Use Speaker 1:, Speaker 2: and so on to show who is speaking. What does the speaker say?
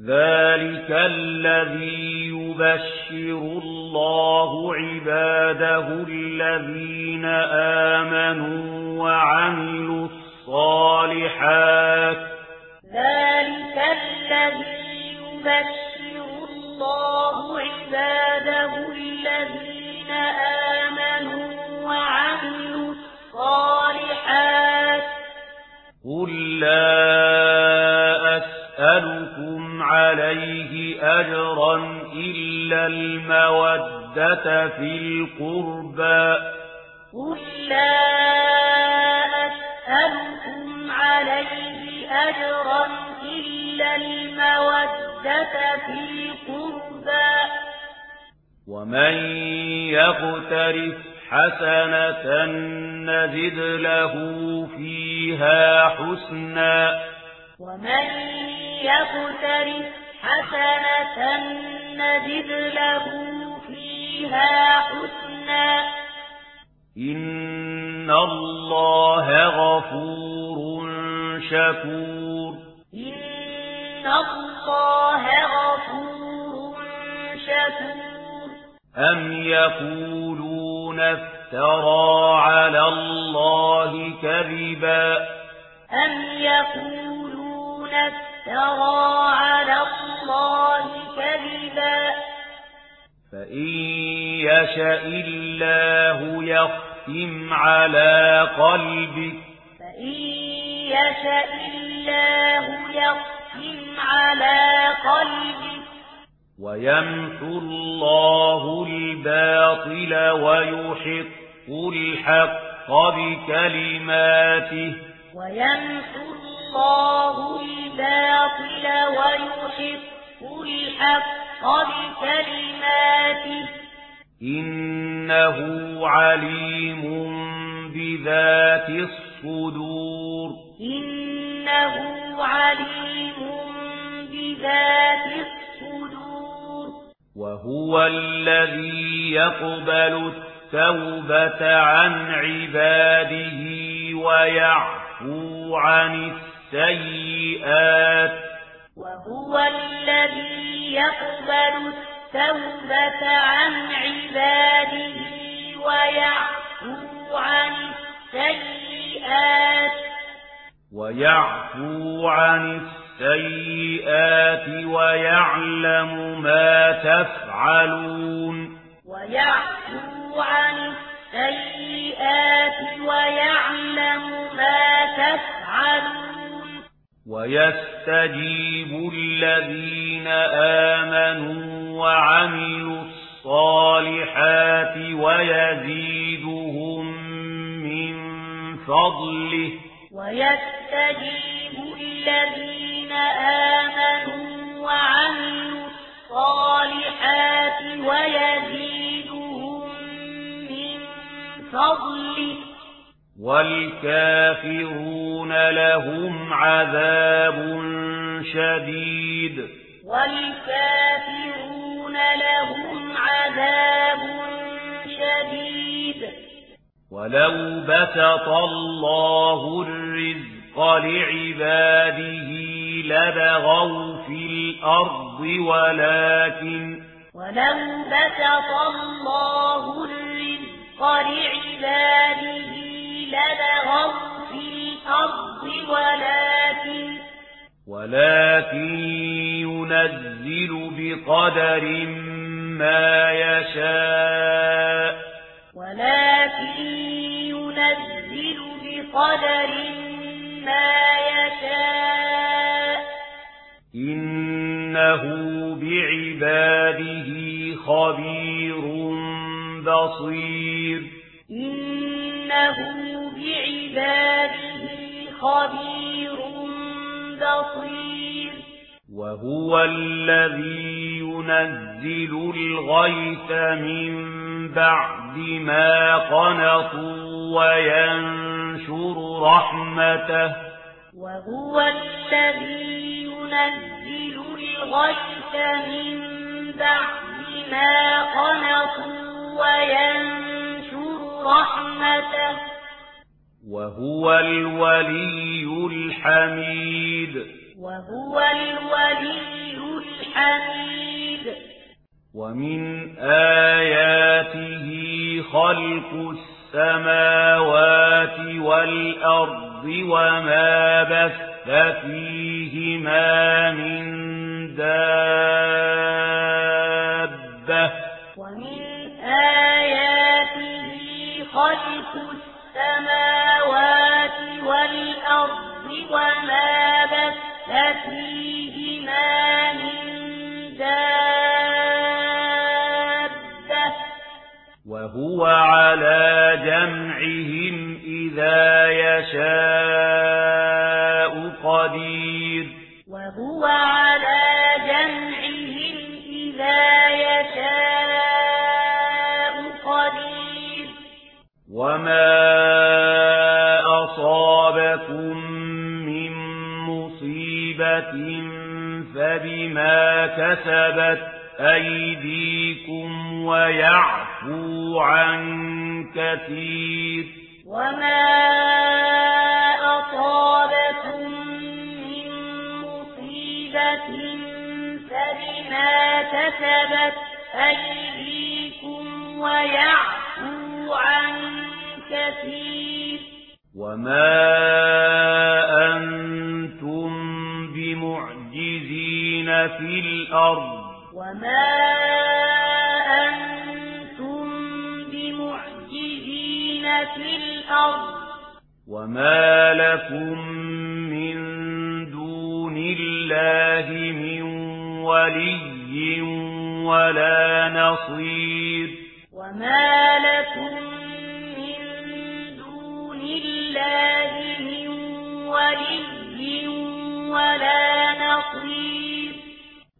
Speaker 1: ذلك الذي يبشر الله عباده الذين آمنوا وعملوا الصالحات
Speaker 2: ذلك الذي يبشر الله عباده الذين آمنوا وعملوا الصالحات
Speaker 1: قل لا إلا المودة في القربى
Speaker 2: قل لا أسألكم عليه أجرا إلا المودة في القربى
Speaker 1: ومن يقترف حسنة نزد له فيها حسنا
Speaker 2: ومن يقترف حسنة نجد له فيها حسنا.
Speaker 1: إن الله غفور شكور.
Speaker 2: إن الله غفور شكور.
Speaker 1: أم يقولون افترى على الله كذبا؟
Speaker 2: أم يقولون افترى افترى على الله كذبا.
Speaker 1: فإن يشأ الله يختم على قلبك
Speaker 2: فإن يشأ الله يختم على قلبك
Speaker 1: ويمحو الله الباطل ويحق الحق بكلماته.
Speaker 2: ويمحو الله الحق بكلماته
Speaker 1: إنه عليم بذات الصدور
Speaker 2: إنه عليم بذات الصدور
Speaker 1: وهو الذي يقبل التوبة عن عباده ويعفو عن السيئات
Speaker 2: وهو الذي يقبل التوبة عن عباده ويعفو عن السيئات.
Speaker 1: ويعفو عن السيئات ويعلم ما تفعلون.
Speaker 2: ويعفو
Speaker 1: ويستجيب الذين آمنوا وعملوا الصالحات ويزيدهم من فضله.
Speaker 2: ويستجيب الذين آمنوا وعملوا الصالحات ويزيدهم من فضله.
Speaker 1: والكافرون لهم عذاب شديد
Speaker 2: والكافرون لهم عذاب شديد
Speaker 1: ولو بسط الله الرزق لعباده لبغوا في الأرض ولكن
Speaker 2: ولو بسط الله الرزق لعباده لبغوا في الأرض ولكن
Speaker 1: ولكن ينزل بقدر ما يشاء.
Speaker 2: ولكن ينزل بقدر ما يشاء.
Speaker 1: إنه بعباده خبير بصير.
Speaker 2: إنه بعباده خبير بصير.
Speaker 1: وهو الذي ينزل الغيث من بعد ما قنطوا وينشر رحمته.
Speaker 2: وهو الذي ينزل الغيث من بعد ما قنطوا
Speaker 1: وهو الولي الحميد.
Speaker 2: وهو الولي الحميد.
Speaker 1: ومن آياته خلق السماوات والأرض وما بث فيهما من دابة.
Speaker 2: ومن فيهما من دابة
Speaker 1: وهو على جمعهم إذا يشاء قدير
Speaker 2: وهو على جمعهم إذا يشاء قدير
Speaker 1: وما أصابكم مُصِيبَةٍ فبما كسبت أيديكم ويعفو عن كثير.
Speaker 2: وما أصابكم من مصيبة فبما كسبت أيديكم ويعفو عن كثير.
Speaker 1: وما في الأرض
Speaker 2: وما
Speaker 1: لكم من دون الله من ولي ولا نصير
Speaker 2: وما لكم من دون الله من ولي ولا نصير